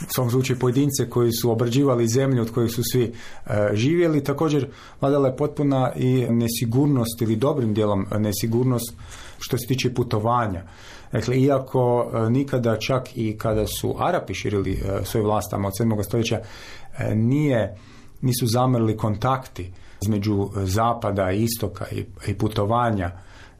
u svom slučaju pojedince koji su obrađivali zemlju od kojih su svi e, živjeli. Također vladala je potpuna i nesigurnost ili dobrim dijelom nesigurnost što se tiče putovanja. Dakle, iako e, nikada čak i kada su Arapi širili e, svoje vlastama od 7. stoljeća, nije, nisu zamrli kontakti između zapada i istoka i, i putovanja,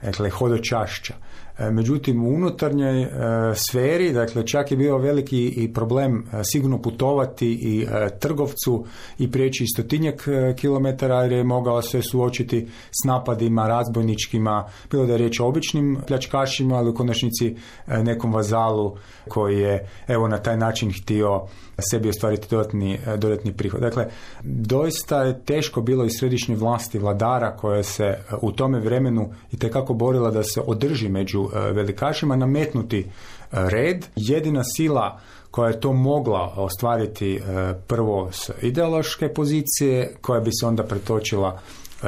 dakle, hodočašća. E, međutim, u unutarnjoj e, sferi, dakle, čak je bio veliki i problem e, sigurno putovati i trgovcu i prijeći stotinjak kilometara jer je mogao se suočiti s napadima razbojničkima, bilo da je riječ o običnim pljačkašima, ali u konačnici nekom vazalu koji je evo na taj način htio sebi ostvariti dodatni, dodatni prihod. Dakle, doista je teško bilo i središnje vlasti vladara koja se u tome vremenu i tekako borila da se održi među E, velikašima nametnuti e, red. Jedina sila koja je to mogla ostvariti e, prvo s ideološke pozicije, koja bi se onda pretočila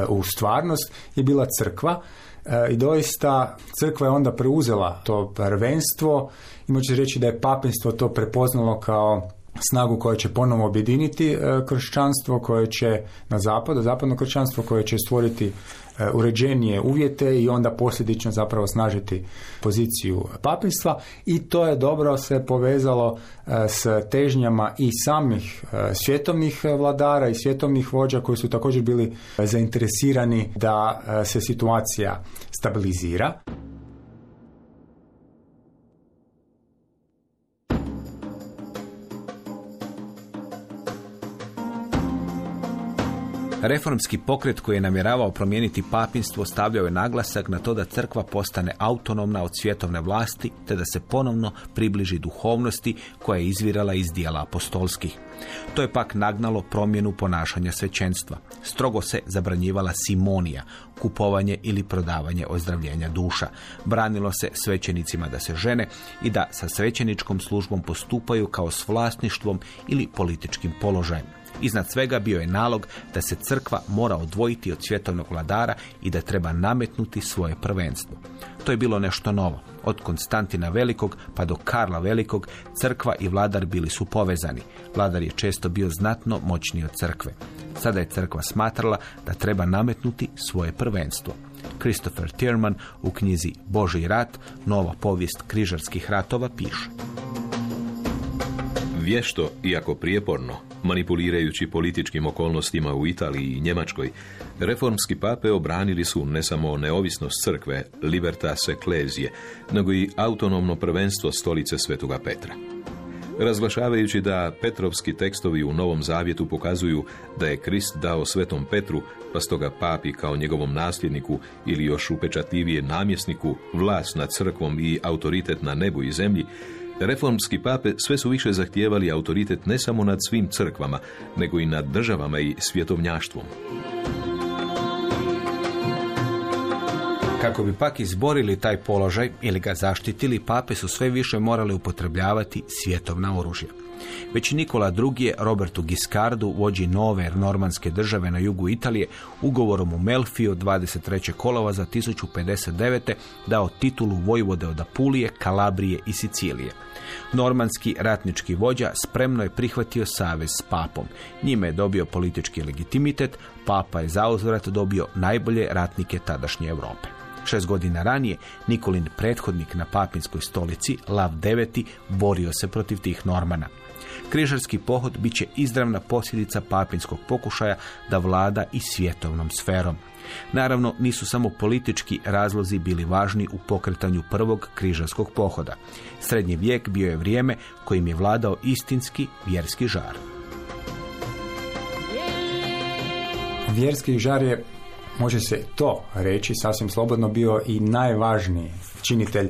u stvarnost, je bila crkva. I doista crkva je onda preuzela to prvenstvo i može reći da je papinstvo to prepoznalo kao snagu koja će ponovo objediniti kršćanstvo koje će na zapadu, zapadno kršćanstvo koje će stvoriti uređenije uvjete i onda posljedično zapravo snažiti poziciju papinstva i to je dobro se povezalo e, s težnjama i samih e, svjetovnih vladara i svjetovnih vođa koji su također bili zainteresirani da se situacija stabilizira. Reformski pokret koji je namjeravao promijeniti papinstvo stavljao je naglasak na to da crkva postane autonomna od svjetovne vlasti te da se ponovno približi duhovnosti koja je izvirala iz dijela apostolskih. To je pak nagnalo promjenu ponašanja svećenstva. Strogo se zabranjivala simonija, kupovanje ili prodavanje ozdravljenja duša. Branilo se svećenicima da se žene i da sa svećeničkom službom postupaju kao s vlasništvom ili političkim položajem. Iznad svega bio je nalog da se crkva mora odvojiti od svjetovnog vladara i da treba nametnuti svoje prvenstvo. To je bilo nešto novo. Od Konstantina Velikog pa do Karla Velikog crkva i vladar bili su povezani. Vladar je često bio znatno moćniji od crkve. Sada je crkva smatrala da treba nametnuti svoje prvenstvo. Christopher Tierman u knjizi Boži rat, nova povijest križarskih ratova piše. Vješto, iako prijeporno, manipulirajući političkim okolnostima u Italiji i Njemačkoj, reformski pape obranili su ne samo neovisnost crkve, libertas ecclesiae, nego i autonomno prvenstvo stolice Svetoga Petra. Razglašavajući da Petrovski tekstovi u Novom Zavjetu pokazuju da je Krist dao Svetom Petru, pa stoga papi kao njegovom nasljedniku ili još upečatljivije namjesniku, vlast nad crkvom i autoritet na nebu i zemlji, Reformski pape sve su više zahtijevali autoritet ne samo nad svim crkvama, nego i nad državama i svjetovnjaštvom. Kako bi pak izborili taj položaj ili ga zaštitili, pape su sve više morali upotrebljavati svjetovna oružja. Već Nikola II. Robertu Giscardu, vođi nove normanske države na jugu Italije, ugovorom u Melfiju 23. kolova za 1059. dao titulu vojvode od Apulije, Kalabrije i Sicilije. Normanski ratnički vođa spremno je prihvatio savez s papom. Njime je dobio politički legitimitet, papa je zauzvrat dobio najbolje ratnike tadašnje Europe. Šest godina ranije Nikolin prethodnik na papinskoj stolici, Lav IX, borio se protiv tih Normana. Križarski pohod bit će izravna posljedica papinskog pokušaja da vlada i svjetovnom sferom. Naravno, nisu samo politički razlozi bili važni u pokretanju prvog križarskog pohoda. Srednji vijek bio je vrijeme kojim je vladao istinski vjerski žar. Vjerski žar je, može se to reći, sasvim slobodno bio i najvažniji činitelj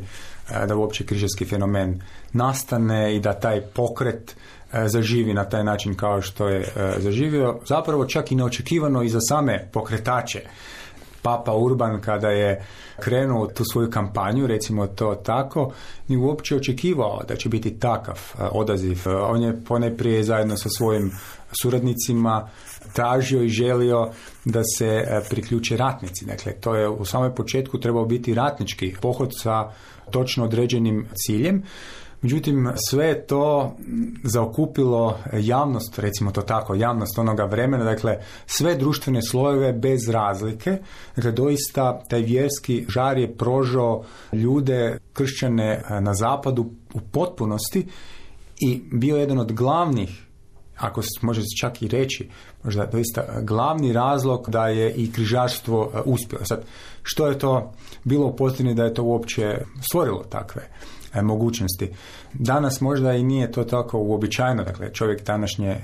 da uopće križarski fenomen nastane i da taj pokret e, zaživi na taj način kao što je e, zaživio. Zapravo čak i neočekivano i za same pokretače. Papa Urban kada je krenuo tu svoju kampanju, recimo to tako, ni uopće očekivao da će biti takav odaziv. On je poneprije zajedno sa svojim suradnicima tražio i želio da se e, priključe ratnici. Dakle, to je u samom početku trebao biti ratnički pohod sa točno određenim ciljem. Međutim, sve je to zaokupilo javnost, recimo to tako, javnost onoga vremena, dakle, sve društvene slojeve bez razlike. Dakle, doista taj vjerski žar je prožao ljude, kršćane e, na zapadu u potpunosti i bio jedan od glavnih ako može čak i reći, možda doista glavni razlog da je i križarstvo e, uspjelo. Sad, što je to bilo posljednji da je to uopće stvorilo takve e, mogućnosti? Danas možda i nije to tako uobičajeno, dakle čovjek današnje e,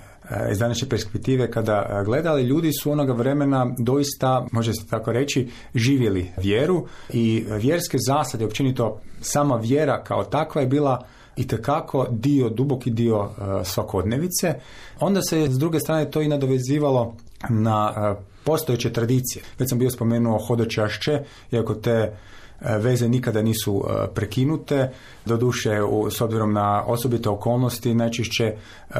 iz današnje perspektive kada gleda, ali ljudi su onoga vremena doista, može se tako reći, živjeli vjeru i vjerske zasade, općenito sama vjera kao takva je bila i tekako dio, duboki dio uh, svakodnevice. Onda se s druge strane to i nadovezivalo na uh, postojeće tradicije. Već sam bio spomenuo hodočašće, iako te uh, veze nikada nisu prekinute. Doduše, s obzirom na osobite okolnosti, najčešće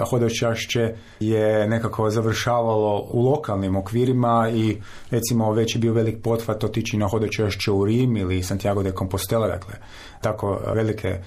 hodočašće je nekako završavalo u lokalnim okvirima i recimo već je bio velik potvat otići na hodočašće u Rim ili Santiago de Compostela, dakle tako velike E,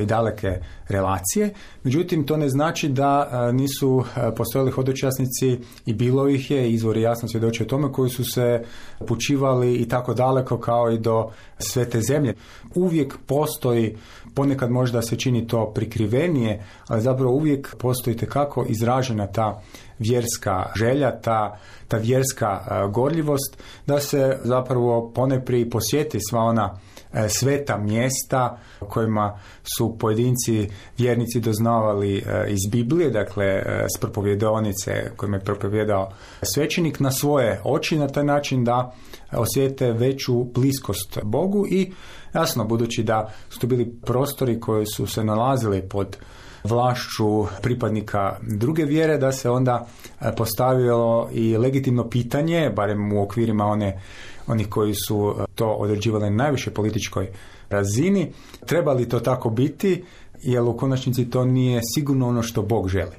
i daleke relacije. Međutim, to ne znači da e, nisu e, postojali hodočasnici i bilo ih je, izvori jasno svjedoče o tome, koji su se pučivali i tako daleko kao i do sve te zemlje. Uvijek postoji, ponekad možda se čini to prikrivenije, ali zapravo uvijek postoji kako izražena ta vjerska želja, ta, ta vjerska gorljivost, da se zapravo poneprije posjeti sva ona E, sveta mjesta kojima su pojedinci vjernici doznavali e, iz Biblije, dakle e, s propovjedonice kojim je propovjedao svećenik na svoje oči na taj način da osjete veću bliskost Bogu i jasno budući da su to bili prostori koji su se nalazili pod vlašću pripadnika druge vjere da se onda e, postavilo i legitimno pitanje, barem u okvirima one onih koji su to određivali na najviše političkoj razini. Treba li to tako biti? Jer u konačnici to nije sigurno ono što Bog želi.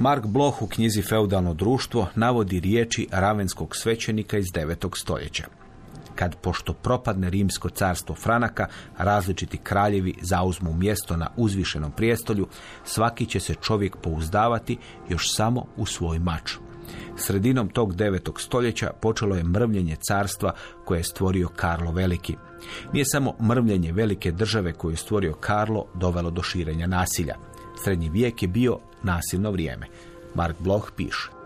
Mark Bloch u knjizi Feudalno društvo navodi riječi ravenskog svećenika iz 9. stoljeća. Kad pošto propadne rimsko carstvo Franaka, različiti kraljevi zauzmu mjesto na uzvišenom prijestolju, svaki će se čovjek pouzdavati još samo u svoj mač. Sredinom tog 9. stoljeća počelo je mrvljenje carstva koje je stvorio Karlo Veliki. Nije samo mrvljenje velike države koju je stvorio Karlo dovelo do širenja nasilja. Srednji vijek je bio nasilno vrijeme. Mark Bloch piše.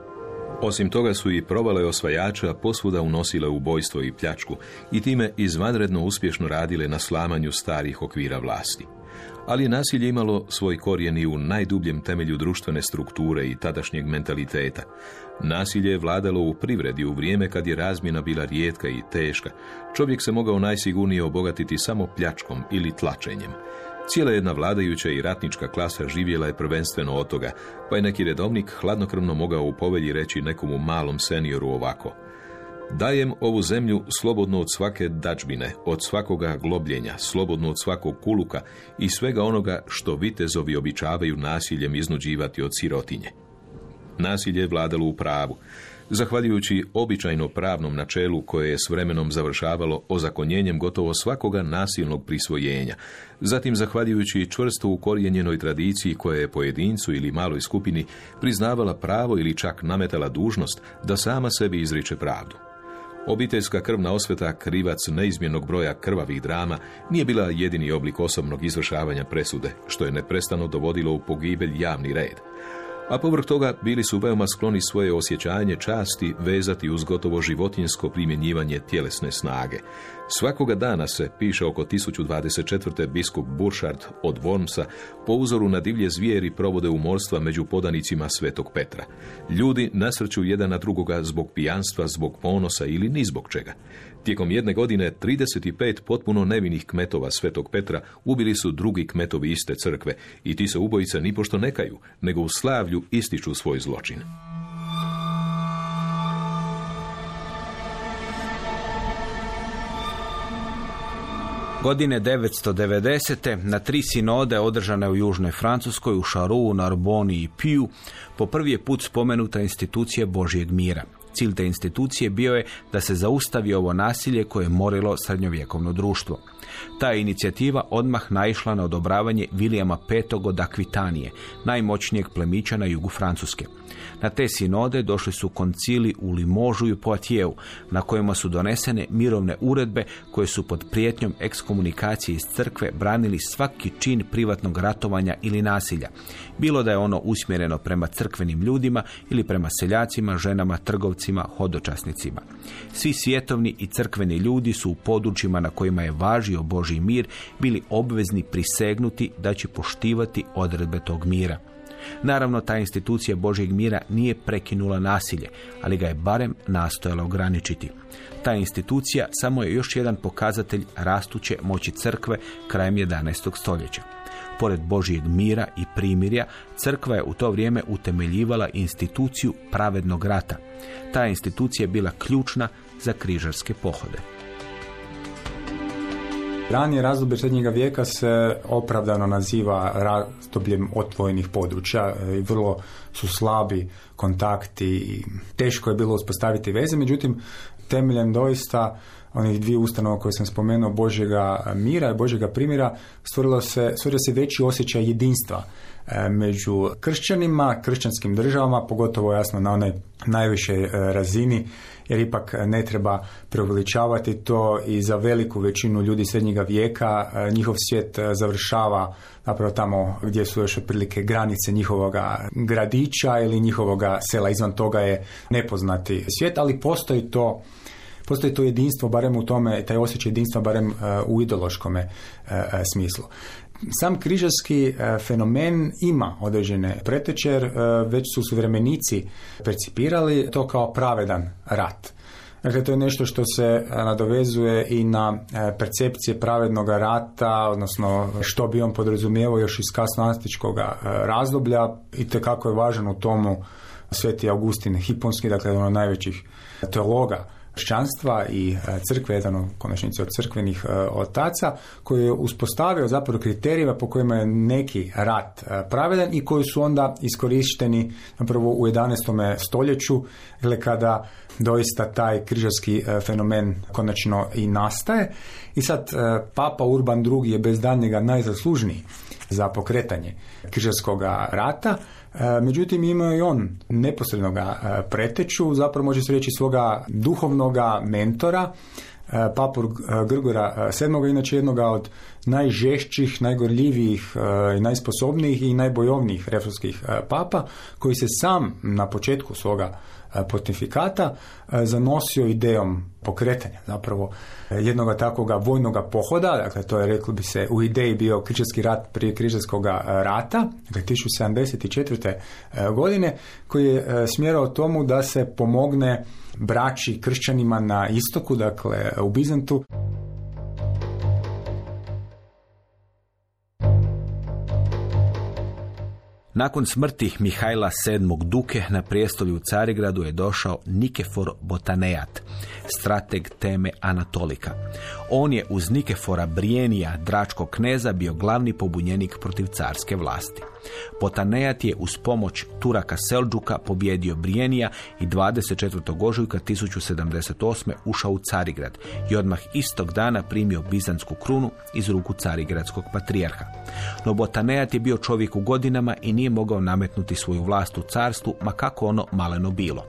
Osim toga su i provale osvajača posvuda unosile ubojstvo i pljačku i time izvanredno uspješno radile na slamanju starih okvira vlasti. Ali je nasilje imalo svoj korijen i u najdubljem temelju društvene strukture i tadašnjeg mentaliteta. Nasilje je vladalo u privredi u vrijeme kad je razmjena bila rijetka i teška. Čovjek se mogao najsigurnije obogatiti samo pljačkom ili tlačenjem. Cijela jedna vladajuća i ratnička klasa živjela je prvenstveno od toga, pa je neki redovnik hladnokrvno mogao u povelji reći nekomu malom senioru ovako. Dajem ovu zemlju slobodno od svake dačbine, od svakoga globljenja, slobodno od svakog kuluka i svega onoga što vitezovi običavaju nasiljem iznuđivati od sirotinje. Nasilje je vladalo u pravu, zahvaljujući običajno pravnom načelu koje je s vremenom završavalo ozakonjenjem gotovo svakoga nasilnog prisvojenja, zatim zahvaljujući čvrsto ukorijenjenoj tradiciji koja je pojedincu ili maloj skupini priznavala pravo ili čak nametala dužnost da sama sebi izriče pravdu. Obiteljska krvna osveta, krivac neizmjernog broja krvavih drama, nije bila jedini oblik osobnog izvršavanja presude, što je neprestano dovodilo u pogibelj javni red a povrh toga bili su veoma skloni svoje osjećanje časti vezati uz gotovo životinsko primjenjivanje tjelesne snage. Svakoga dana se, piše oko 1024. biskup Buršard od Wormsa, po uzoru na divlje zvijeri provode umorstva među podanicima Svetog Petra. Ljudi nasrću jedan na drugoga zbog pijanstva, zbog ponosa ili ni zbog čega. Tijekom jedne godine 35 potpuno nevinih kmetova Svetog Petra ubili su drugi kmetovi iste crkve i ti se ubojica nipošto nekaju, nego u slavlju ističu svoj zločin. Godine 990. na tri sinode održane u Južnoj Francuskoj, u Šaru, Narboni i Piju, po prvi je put spomenuta institucija Božijeg mira. Cilj te institucije bio je da se zaustavi ovo nasilje koje je morilo srednjovjekovno društvo. Ta inicijativa odmah naišla na odobravanje Vilijama V. od Akvitanije, najmoćnijeg plemića na jugu Francuske. Na te sinode došli su koncili u Limožu i Poitijevu, na kojima su donesene mirovne uredbe koje su pod prijetnjom ekskomunikacije iz crkve branili svaki čin privatnog ratovanja ili nasilja, bilo da je ono usmjereno prema crkvenim ljudima ili prema seljacima, ženama, trgovcima, hodočasnicima. Svi svjetovni i crkveni ljudi su u područjima na kojima je važio Boži mir bili obvezni prisegnuti da će poštivati odredbe tog mira. Naravno, ta institucija Božjeg mira nije prekinula nasilje, ali ga je barem nastojala ograničiti. Ta institucija samo je još jedan pokazatelj rastuće moći crkve krajem 11. stoljeća. Pored Božijeg mira i primirja, crkva je u to vrijeme utemeljivala instituciju pravednog rata. Ta institucija je bila ključna za križarske pohode. Ranije razdoblje srednjega vijeka se opravdano naziva razdobljem otvojnih područja i vrlo su slabi kontakti i teško je bilo uspostaviti veze, međutim temeljem doista onih dvije ustanova koje sam spomenuo, Božjega mira i Božjega primjera, stvorilo se, stvorio se veći osjećaj jedinstva e, među kršćanima, kršćanskim državama, pogotovo jasno na onoj najvišoj e, razini, jer ipak ne treba preuveličavati to i za veliku većinu ljudi srednjega vijeka e, njihov svijet završava zapravo tamo gdje su još otprilike granice njihovoga gradića ili njihovoga sela. Izvan toga je nepoznati svijet, ali postoji to postoji to jedinstvo, barem u tome, taj osjećaj jedinstva, barem u ideološkome smislu. Sam križarski fenomen ima određene preteče, jer već su suvremenici percipirali to kao pravedan rat. Dakle, to je nešto što se nadovezuje i na percepcije pravednog rata, odnosno što bi on podrazumijevao još iz kasnoantičkog razdoblja i kako je važan u tomu Sveti Augustin Hiponski, dakle jedan od najvećih teologa kršćanstva i e, crkve, jedan od konačnici od crkvenih e, otaca, koji je uspostavio zapravo kriterijeva po kojima je neki rat e, pravedan i koji su onda iskorišteni zapravo u 11. stoljeću, kada doista taj križarski fenomen konačno i nastaje. I sad Papa Urban II je bez daljnjega najzaslužniji za pokretanje križarskog rata, međutim, imao i on neposrednog e, preteču, zapravo može se reći svoga duhovnoga mentora, e, Papur Grgora VII. inače jednoga od najžešćih, najgorljivijih najsposobnijih i najbojovnijih reformskih papa, koji se sam na početku svoga pontifikata zanosio idejom pokretanja zapravo jednog takvoga vojnog pohoda, dakle to je rekli bi se u ideji bio križarski rat prije križarskog rata, dakle 1074. godine, koji je smjerao tomu da se pomogne braći kršćanima na istoku, dakle u Bizantu. Nakon smrti Mihajla VII. Duke na prijestolju u Carigradu je došao Nikefor Botanejat, strateg teme Anatolika. On je uz Nikefora Brijenija, dračkog kneza, bio glavni pobunjenik protiv carske vlasti. Botanejat je uz pomoć Turaka Selđuka pobjedio Brijenija i 24. ožujka 1078. ušao u Carigrad i odmah istog dana primio Bizansku krunu iz ruku carigradskog patrijarha. No Botanejat je bio čovjek u godinama i nije mogao nametnuti svoju vlast u carstvu, ma kako ono maleno bilo.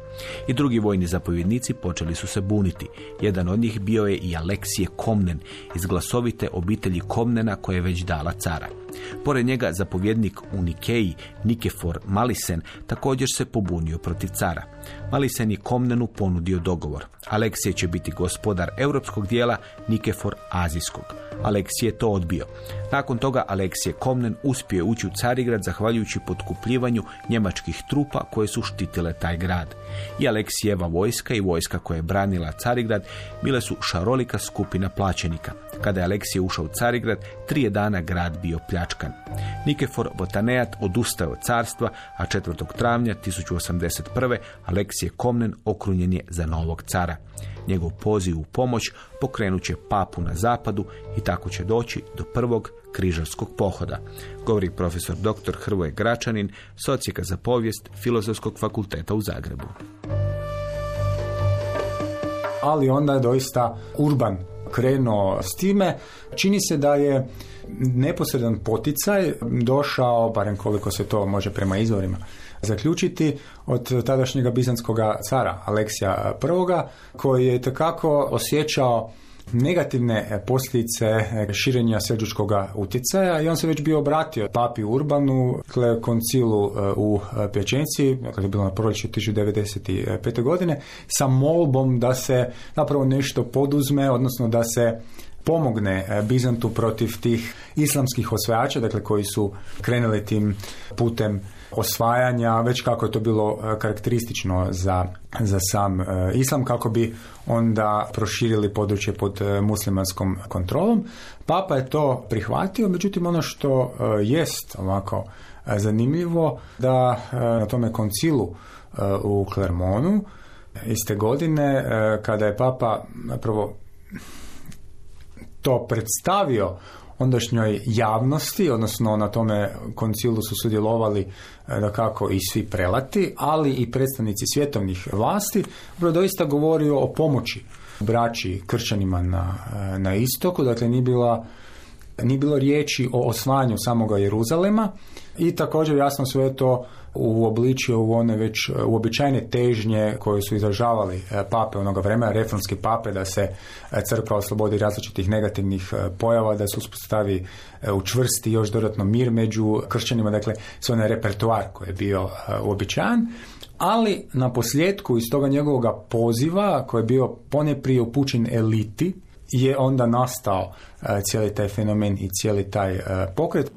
I drugi vojni zapovjednici počeli su se buniti. Jedan od njih bio je i Aleksije Komnen iz glasovite obitelji Komnena koje je već dala cara. Pored njega zapovjednik u Nikeji, Nikefor Malisen, također se pobunio protiv cara. Malisen je Komnenu ponudio dogovor. Aleksije će biti gospodar europskog dijela, Nikefor azijskog. Aleksije je to odbio. Nakon toga Aleksije Komnen uspio ući u Carigrad zahvaljujući potkupljivanju njemačkih trupa koje su štitile taj grad. I Aleksijeva vojska i vojska koja je branila Carigrad bile su šarolika skupina plaćenika. Kada je Aleksije ušao u Carigrad, trije dana grad bio pljačkan. Nikefor Botanejat odustao od carstva, a 4. travnja 1081. Aleksije Komnen okrunjen je za novog cara. Njegov poziv u pomoć pokrenut će papu na zapadu i tako će doći do prvog križarskog pohoda, govori profesor dr. Hrvoje Gračanin, socijeka za povijest Filozofskog fakulteta u Zagrebu. Ali onda je doista Urban krenuo s time. Čini se da je neposredan poticaj došao, barem koliko se to može prema izvorima zaključiti, od tadašnjega bizanskog cara Aleksija I, koji je takako osjećao negativne posljedice širenja selđučkog utjecaja i on se već bio obratio papi Urbanu, dakle, koncilu e, u Pječenci, dakle je bilo na proljeće 1095. godine, sa molbom da se napravo nešto poduzme, odnosno da se pomogne e, Bizantu protiv tih islamskih osvajača, dakle koji su krenuli tim putem osvajanja, već kako je to bilo e, karakteristično za, za sam e, islam, kako bi onda proširili područje pod e, muslimanskom kontrolom. Papa je to prihvatio, međutim ono što jest ovako zanimljivo, da na tome koncilu u Clermonu iste godine, kada je Papa napravo to predstavio ondašnjoj javnosti, odnosno na tome koncilu su sudjelovali e, da kako i svi prelati, ali i predstavnici svjetovnih vlasti, upravo doista govorio o pomoći braći kršćanima na, e, na istoku, dakle nije bila nije bilo riječi o osvajanju samoga Jeruzalema i također jasno sve to uobličio u one već uobičajene težnje koje su izražavali e, pape onoga vremena, reformske pape, da se e, crkva oslobodi različitih negativnih e, pojava, da se uspostavi učvrsti još dodatno mir među kršćanima, dakle sve onaj repertoar koji je bio uobičajan. Ali na posljedku iz toga njegovog poziva koji je bio poneprije upućen eliti je onda nastao cijeli taj fenomen i cijeli taj pokret.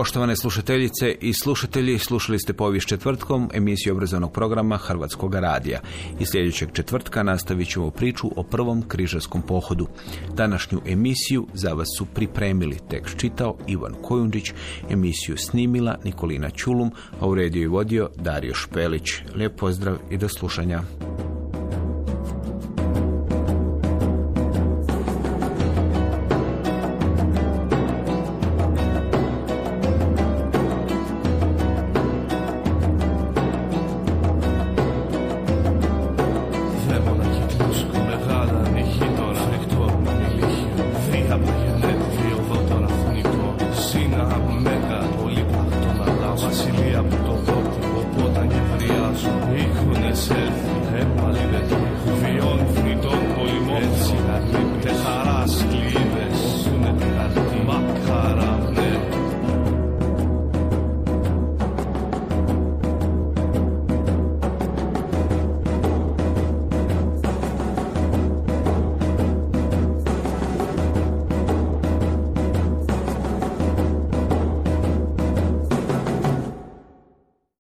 Poštovane slušateljice i slušatelji, slušali ste povijest četvrtkom emisiju obrazovnog programa Hrvatskog radija. I sljedećeg četvrtka nastavit ćemo priču o prvom križarskom pohodu. Današnju emisiju za vas su pripremili tekst čitao Ivan Kojundić, emisiju snimila Nikolina Čulum, a u rediju i vodio Dario Špelić. Lijep pozdrav i do slušanja.